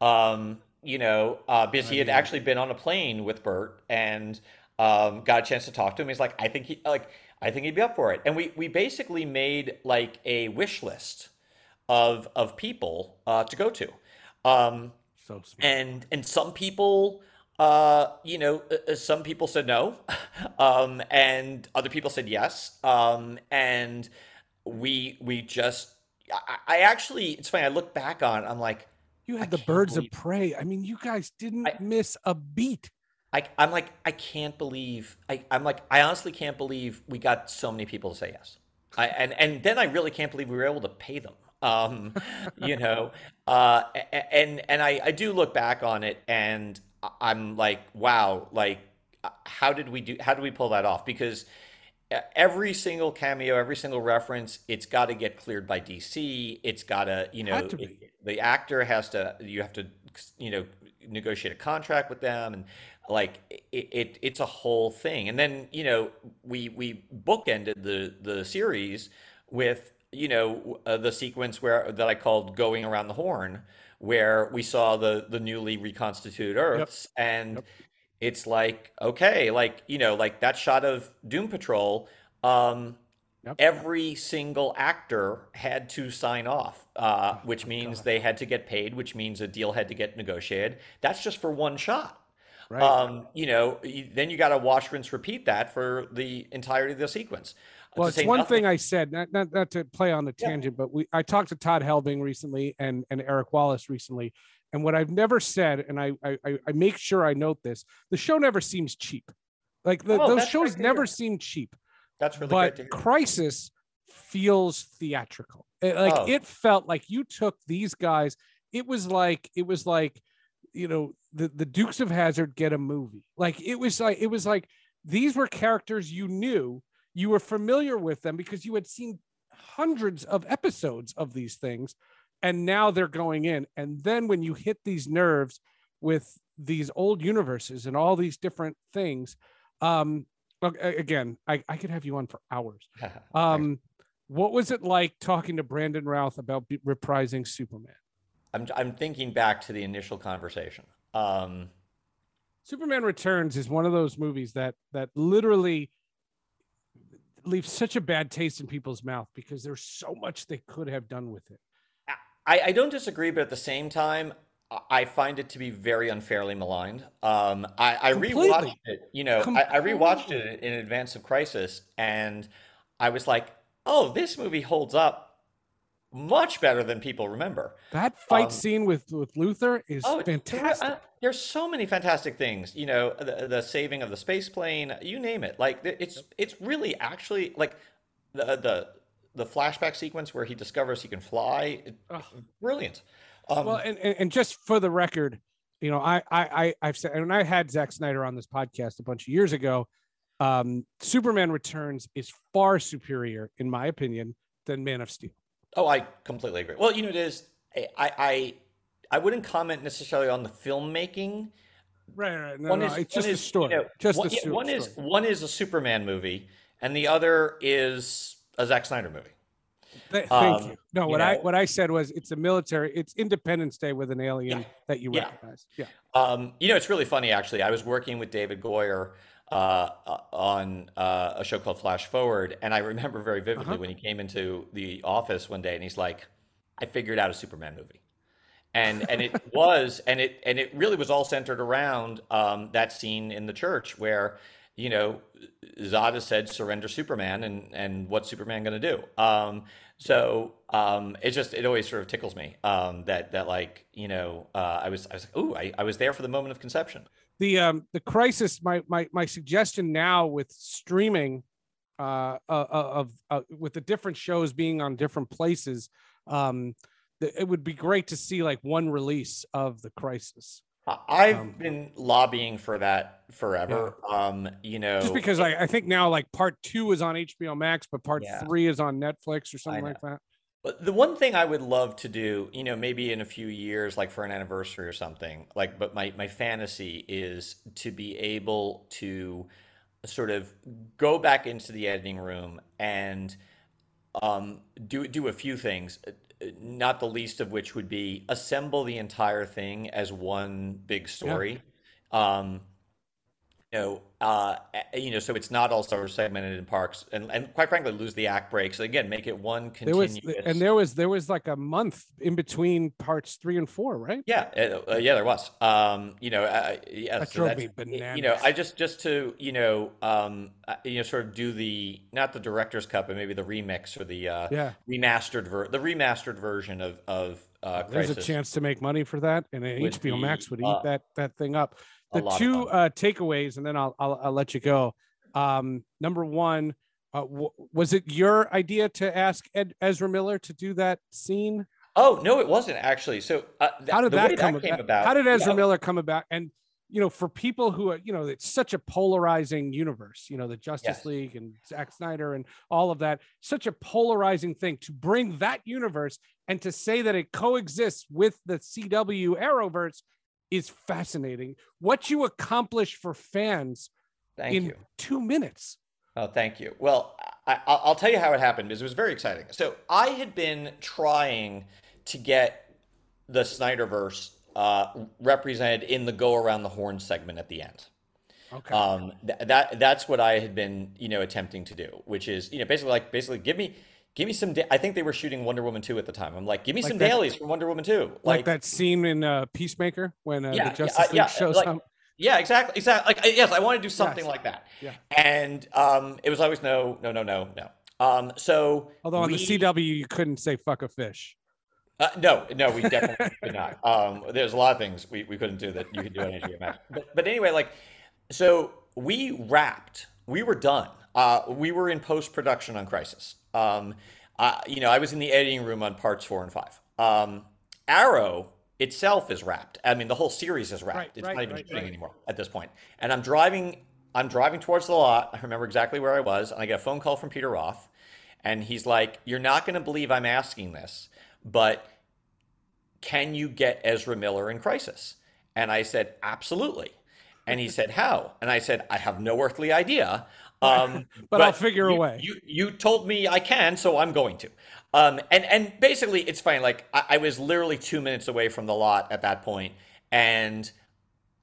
Um, you know, uh, because he had actually been on a plane with Burt and um, got a chance to talk to him. He's like, I think he like, I think he'd be up for it. And we we basically made like a wish list of of people uh, to go to. Um, so smart. and and some people uh you know uh, uh, some people said no um and other people said yes um and we we just I, I actually it's funny i look back on it, i'm like You I had the birds believe- of prey. I mean, you guys didn't I- miss a beat. I, I'm like, I can't believe. I, I'm like, I honestly can't believe we got so many people to say yes. I, and and then I really can't believe we were able to pay them. Um, you know, uh, and and I, I do look back on it, and I- I'm like, wow, like, uh, how did we do? How did we pull that off? Because every single cameo, every single reference, it's got to get cleared by DC. It's got to, you know, to it- the actor has to. You have to, you know, negotiate a contract with them, and like it, it it's a whole thing. And then you know, we we bookended the the series with you know uh, the sequence where that I called going around the horn, where we saw the the newly reconstituted Earths, and Yep. It's like okay, like you know, like that shot of Doom Patrol. Um, Yep. Every single actor had to sign off, uh, Oh which means they had to get paid, which means a deal had to get negotiated. That's just for one shot. Right. Um, you know, then you got to wash, rinse, repeat that for the entirety of the sequence. well, it's one nothing- thing I said, not, not not to play on the Yeah. tangent, but we I talked to Todd Helbing recently and and Eric Wallace recently, and what I've never said, and I I I- make sure I note this: the show never seems cheap. Like the, Oh, those shows never seem cheap. That's really but great to hear. crisis feels theatrical It- like Oh. it felt like you took these guys it was like it was like you know the the dukes of hazzard get a movie like it was like it was like these were characters you knew you were familiar with them because you had seen hundreds of episodes of these things and now they're going in. And then when you hit these nerves with these old universes and all these different things um again i, I could have you on for hours. Um what was it like talking to brandon routh about be- reprising superman? I'm, I'm thinking back to the initial conversation. Um, superman returns is one of those movies that that literally leaves such a bad taste in people's mouth because there's so much they could have done with it I, I don't disagree, but at the same time, I find it to be very unfairly maligned. Um, I, I Completely. rewatched it. You know, I, I rewatched it in advance of Crisis, and I was like, "Oh, this movie holds up much better than people remember." That fight Um, scene with with Luthor is Oh, there- fantastic. uh, there's so many fantastic things. You know, the, the saving of the space plane, you name it. Like it's it's really actually like the the the flashback sequence where he discovers he can fly. it- Brilliant. Um, well, and, and and just for the record, you know, I I I- I've said, and I had Zack Snyder on this podcast a bunch of years ago. Um, Superman Returns is far superior, in my opinion, than Man of Steel. oh, I completely agree. Well, you know, it is. I I I wouldn't comment necessarily on the filmmaking. Right, right. No, one no, is it's one just the is, you story. know, just one, yeah, one is one is a Superman movie, and the other is a Zack Snyder movie. Thank um, you. No, you what I what I said was it's a military. It's Independence Day with an alien Yeah. that you Yeah. recognize. Yeah. Um, you know, it's really funny actually. I was working with David Goyer uh, uh, on uh, a show called Flash Forward, and I remember very vividly Uh-huh. when he came into the office one day, and he's like, "I figured out a Superman movie," and and it was, and it and it really was all centered around um, that scene in the church where. You know, Zada said, "Surrender, Superman," and and what's Superman going to do? Um, so um, it just it always sort of tickles me um, that that like you know uh, I was I was like, ooh, I, I was there for the moment of conception. the um the crisis my my my suggestion now with streaming uh uh, uh, of uh, with the different shows being on different places um it would be great to see like one release of the crisis I've Um, been lobbying for that forever. Um, you know, just because I, I think now like part two is on hbo max but part Yeah. three is on netflix or something like that But the one thing I would love to do, you know, maybe in a few years, like for an anniversary or something, like, but my, my fantasy is to be able to sort of go back into the editing room and um, do, do a few things, not the least of which would be assemble the entire thing as one big story. Um, you know, uh, you know, so it's not all sort of segmented in parks, and, and quite frankly, lose the act breaks. Again, make it one there was continuous. and there was there was like a month in between parts three and four right Yeah, uh, uh, yeah, there was. Um, you know, uh, yeah, That so drove me You know. I just just to you know, um, you know, sort of do the not the director's cut, but maybe the remix or the uh, Yeah. remastered ver- the remastered version of of uh, there's a chance to make money for that and hbo max be, would eat uh, that that thing up the lot two uh, takeaways, and then I'll, I'll I'll let you go. Um, number one, uh, w- was it your idea to ask Ed, Ezra Miller to do that scene? Oh no, it wasn't actually. So uh, th- How did that way come came about? about? How did Ezra yeah, Miller come about? And you know, for people who are, you know, it's such a polarizing universe. You know, the Justice Yes. League and Zack Snyder and all of that. Such a polarizing thing to bring that universe and to say that it coexists with the CW Arrowverse is fascinating. What you accomplish for fans Thank in you. two minutes. Oh, thank you. Well, I, I'll I'll tell you how it happened because it was very exciting. So I had been trying to get the Snyderverse uh, represented in the go around the horn segment at the end. Okay. Um, th- that that's what I had been, you know, attempting to do, which is, you know, basically like basically give me give me some. Da- I think they were shooting Wonder Woman two at the time. I'm like, give me Like some that- dailies from Wonder Woman two, like, that scene in uh, Peacemaker when uh, Yeah, the Justice League yeah, shows like- up. Yeah, exactly, exactly. Like I- yes, I want to do something Yes. like that. Yeah. And um, it was always no, no, no, no, no. Um, so Although on we- the CW you couldn't say fuck a fish. Uh, no, no, we definitely could not. Um, there's a lot of things we, we couldn't do that you could do on HBO Max. But, but anyway, like, so we wrapped, we were done. Uh, we were in post production on Crisis. Um, uh, you know, I was in the editing room on parts four and five. Um, Arrow itself is wrapped. I mean, the whole series is wrapped. Right, it's right, not even right, shooting anymore at this point. And I'm driving. I'm driving towards the lot. I remember exactly where I was, and I get a phone call from Peter Roth, and he's like, "You're not going to believe I'm asking this, but can you get Ezra Miller in Crisis?" And I said, "Absolutely." And he said, "How?" And I said, "I have no earthly idea." Um, But I'll figure a way. You you told me I can, so I'm going to. Um, and and basically, it's fine. Like I, I was literally two minutes away from the lot at that point, and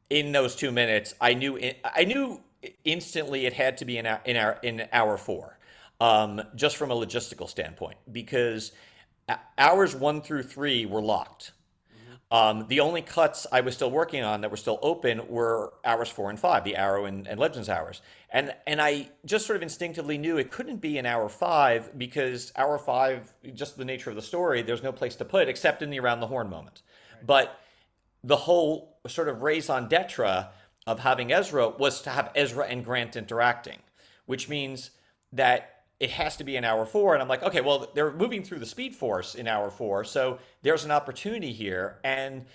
in those two minutes, I knew I knew instantly it had to be in our in our in hour four, um, just from a logistical standpoint, because hours one through three were locked. Um, the only cuts I was still working on that were still open were hours four and five, the Arrow and, and Legends hours. And and I just sort of instinctively knew it couldn't be in hour five because hour five, just the nature of the story, there's no place to put it except in the around the horn moment. But the whole sort of raison d'etre of having Ezra was to have Ezra and Grant interacting, which means that it has to be in hour four. And I'm like, okay, well, they're moving through the Speed Force in hour four. So there's an opportunity here. And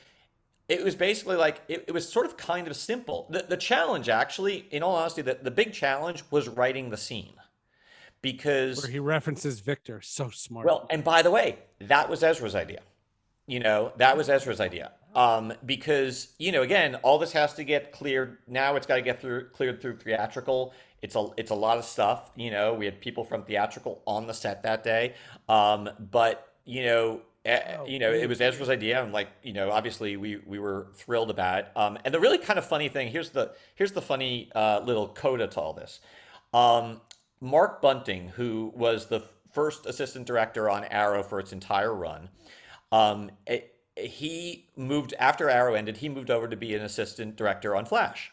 it was basically like, it, it was sort of kind of simple. The, the challenge, actually, in all honesty, the, the big challenge was writing the scene. Because Where he references Victor. So smart. well, and by the way, that was Ezra's idea. You know, that was Ezra's idea. Um, because you know, again, all this has to get cleared. Now it's got to get through cleared through theatrical. It's a it's a lot of stuff. You know, we had people from theatrical on the set that day. Um, but you know, eh, you know, it was Ezra's idea, and like you know, obviously we we were thrilled about it. Um, and the really kind of funny thing here's the here's the funny uh, little coda to all this. Um, Mark Bunting, who was the first assistant director on Arrow for its entire run, um, it, he moved after Arrow ended. He moved over to be an assistant director on Flash.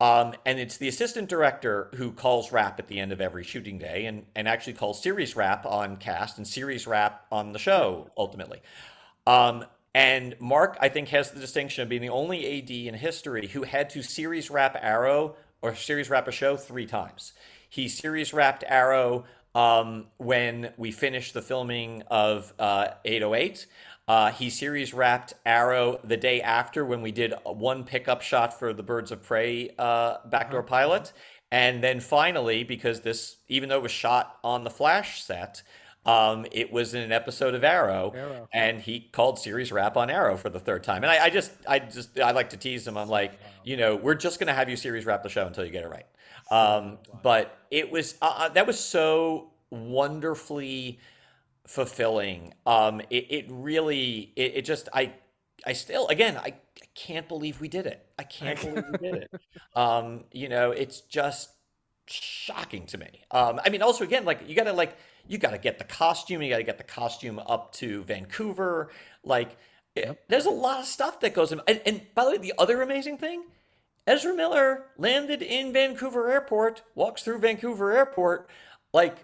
Um, and it's the assistant director who calls wrap at the end of every shooting day and, and actually calls series wrap on cast and series wrap on the show ultimately. Um, and Mark, I think, has the distinction of being the only AD in history who had to series wrap Arrow or series wrap a show three times. He series wrapped Arrow um, when we finished the filming of uh, 808. Uh, he series wrapped Arrow the day after when we did one pickup shot for the Birds of Prey uh, backdoor pilot. And then finally, because this, even though it was shot on the Flash set, um, it was in an episode of Arrow, Arrow. and he called series wrap on Arrow for the third time. And I, I just, I just, I like to tease him. I'm like, you know, we're just gonna have you series wrap the show until you get it right. Um, but it was uh, that was so wonderfully fulfilling. Um, it, it really, it, it just, I, I still, again, I, I can't believe we did it. I can't believe we did it. Um, you know, it's just shocking to me. Um, I mean, also again, like you gotta like, you gotta get the costume, you gotta get the costume up to Vancouver. Like, it- there's a lot of stuff that goes in. And, and by the way, the other amazing thing, Ezra Miller landed in Vancouver Airport, walks through Vancouver Airport, like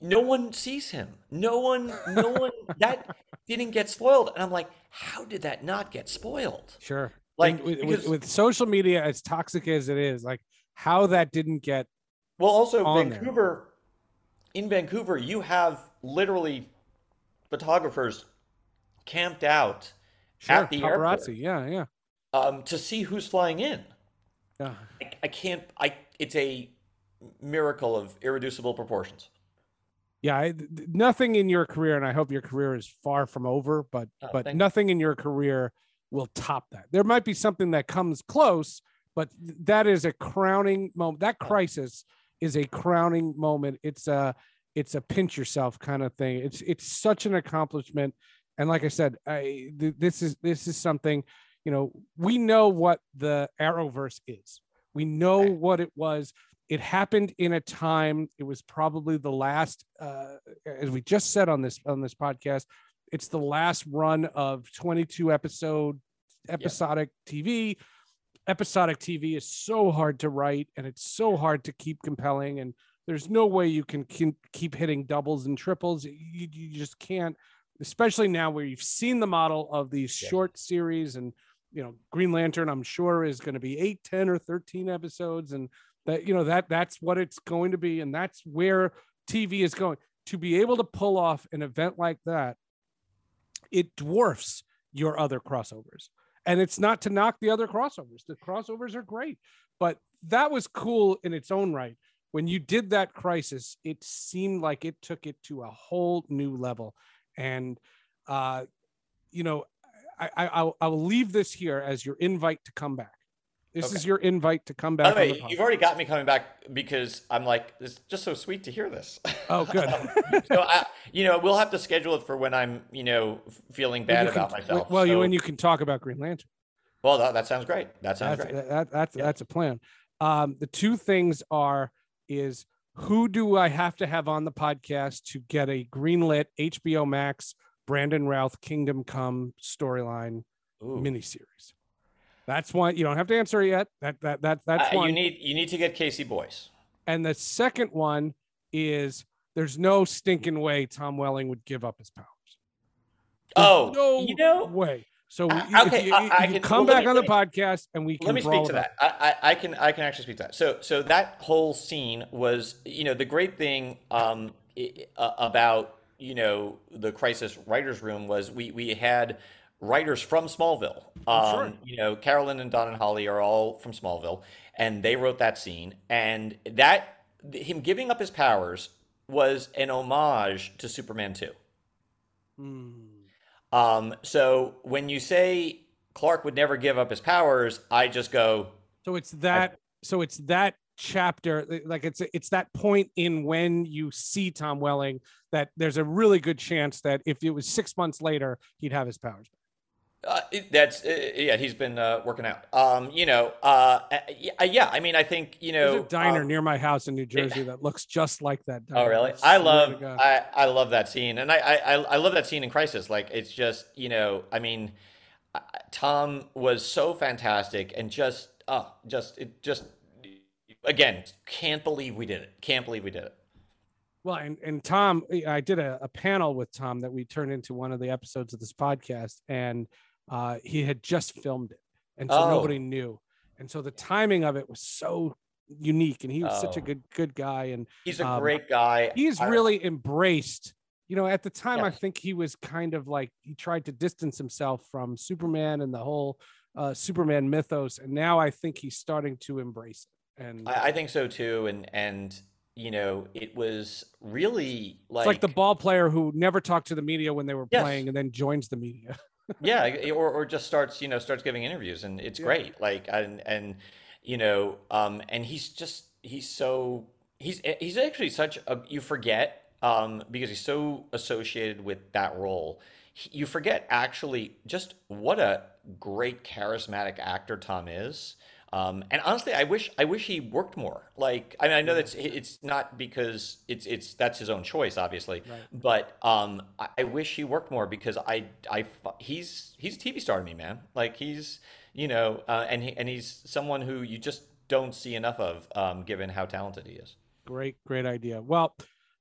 no one sees him. No one, no one that didn't get spoiled. And I'm like, how did that not get spoiled? Sure. Like, with, with, because- with social media as toxic as it is, like how that didn't get Well, also on there. Vancouver, in Vancouver, you have literally photographers camped out sure, at the airport paparazzi. Yeah, yeah. um, to see who's flying in. Yeah. I, I can't. I. It's a miracle of irreducible proportions. Yeah, I, th- th- nothing in your career, and I hope your career is far from over, but Oh, but thank you. nothing in your career will top that. There might be something that comes close, but that is a crowning moment. That crisis is a crowning moment. It's a it's a pinch yourself kind of thing. It's it's such an accomplishment, and like I said, I th- this is this is something. You know, we know what the Arrowverse is. We know Right. what it was it happened in a time it was probably the last uh, as we just said on this on this podcast it's the last run of 22 episode episodic tv episodic tv is so hard to write and it's so hard to keep compelling and there's no way you can, can keep hitting doubles and triples. You, you just can't especially now where you've seen the model of these Yeah. short series and you know green lantern i'm sure is going to be 8 10 or 13 episodes and that you know that that's what it's going to be and that's where tv is going. To be able to pull off an event like that it dwarfs your other crossovers. And it's not to knock the other crossovers. The crossovers are great but that was cool in its own right. When you did that crisis it seemed like it took it to a whole new level. And uh you know i i I'll, I'll leave this here as your invite to come back this Okay. is your invite to come back the the way, podcast. you've already got me coming back because I'm like, it's just so sweet to hear this. Oh, good. so I, you know, we'll have to schedule it for when I'm, you know, feeling bad you can- about myself. Well, you and you can talk about Green Lantern. Well, that, that sounds great. That sounds That's great. that, that's Yeah. that's a plan. Um, the two things are is who do I have to have on the podcast to get a greenlit HBO Max Brandon Routh Kingdom Come storyline miniseries. That's one you don't have to answer it yet. That that that that's Uh, one. you need you need to get Casey Boyce. and the second one is there's no stinking way Tom Welling would give up his powers. There's Oh, no you know, way. So Uh, okay, you, I- I can come well, back me- on the let podcast and we can let me speak to that. I, I, I can I can actually speak to that. So so that whole scene was you know the great thing um, uh, about you know the crisis writers room was we we had writers from Smallville. Um, Sure. You know Carolyn and Don and Holly are all from Smallville, and they wrote that scene, and that him giving up his powers was an homage to Superman two. Hmm. Um, so when you say Clark would never give up his powers, I just go, So it's that. So it's that chapter. Like it's it's that point in when you see Tom Welling that there's a really good chance that if it was six months later, he'd have his powers. Uh, that's uh, yeah, he's been uh, working out. Um, you know, uh, uh, yeah, I mean, I think you know, There's a diner um, near my house in New Jersey that looks just like that. Diner. Oh really? I love I, I love that scene, and I, I I love that scene in Crisis. Like it's just you know I mean, uh, Tom was so fantastic, and just uh just it just again can't believe we did it. Can't believe we did it. Well, and, and Tom, I did a, a panel with Tom that we turned into one of the episodes of this podcast, and uh, he had just filmed it, and so Oh. nobody knew, and so the timing of it was so unique, and he was such a Oh. good good guy, and He's a Um, great guy. he's I- really embraced. You know, at the time, I think he was kind of like he tried to distance himself from Superman and the whole uh, Superman mythos, and now I think he's starting to embrace it. And I, I think so too, and and you know it was really like, it's like the ball player who never talked to the media when they were Yes. playing, and then joins the media. yeah or, or just starts you know starts giving interviews and it's Yeah. great like and and you know um and he's just he's so he's he's actually such a you forget um because he's so associated with that role He- you forget actually just what a great charismatic actor Tom is um, and honestly, I wish I wish he worked more. Like, I mean, I know that's it's not because it's it's that's his own choice, obviously. Right. But um, I, I wish he worked more because I I he's he's a TV star to me, man. Like he's you know, uh, and he, and he's someone who you just don't see enough of, um, given how talented he is. Great, great idea. Well,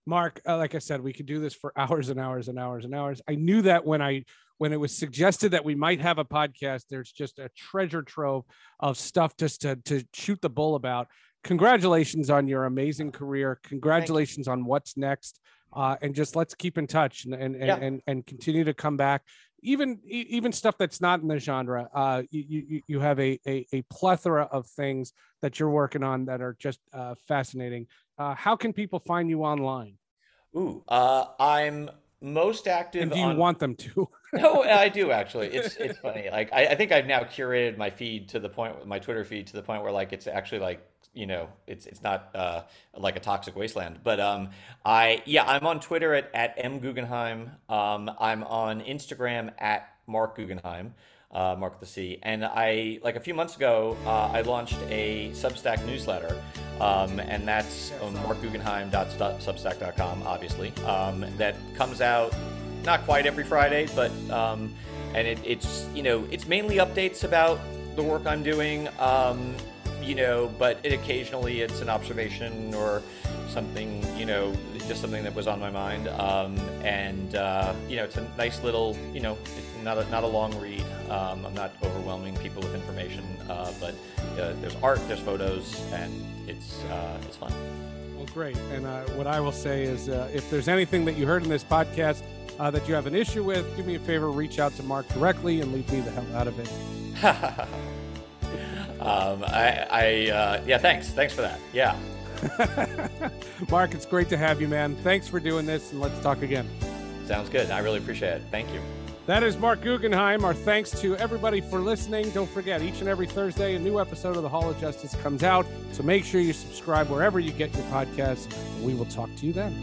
Marc, uh, like I said, we could do this for hours and hours and hours and hours. I knew that when I when it was suggested that we might have a podcast, there's just a treasure trove of stuff just to to shoot the bull about. Congratulations on your amazing career. Congratulations on what's next. Uh, and just let's keep in touch and and, and, Yeah. and and continue to come back. Even even stuff that's not in the genre. Uh, you you, you have a, a a plethora of things that you're working on that are just uh, fascinating. Uh, how can people find you online? Ooh, uh, I'm most active. And do you on... want them to? no, I do actually. It's it's funny. Like I, I think I've now curated my feed to the point, my Twitter feed to the point where like it's actually like you know it's it's not uh, like a toxic wasteland. But um, I yeah, I'm on Twitter at at m guggenheim. Um, I'm on Instagram at marc guggenheim. Uh, Mark the C, and I like a few months ago, uh, I launched a Substack newsletter, um, and that's marcguggenheim.substack.com, obviously. Um, that comes out not quite every Friday, but um, and it, it's you know it's mainly updates about the work I'm doing, um, you know, but it occasionally it's an observation or something, you know, just something that was on my mind, um, and uh, you know, it's a nice little, you know, it's not a, not a long read. Um, I'm not overwhelming people with information, uh, but uh, there's art, there's photos, and it's uh, it's fun. Well, great. And uh, what I will say is, uh, if there's anything that you heard in this podcast uh, that you have an issue with, do me a favor, reach out to Marc directly and leave me the hell out of it. um, I, I uh, yeah, thanks, thanks for that. Yeah, Marc, it's great to have you, man. Thanks for doing this, and let's talk again. sounds good. I really appreciate it. Thank you. That is Marc Guggenheim. Our thanks to everybody for listening. Don't forget, each and every Thursday, a new episode of the Hall of Justice comes out. So make sure you subscribe wherever you get your podcasts. We will talk to you then.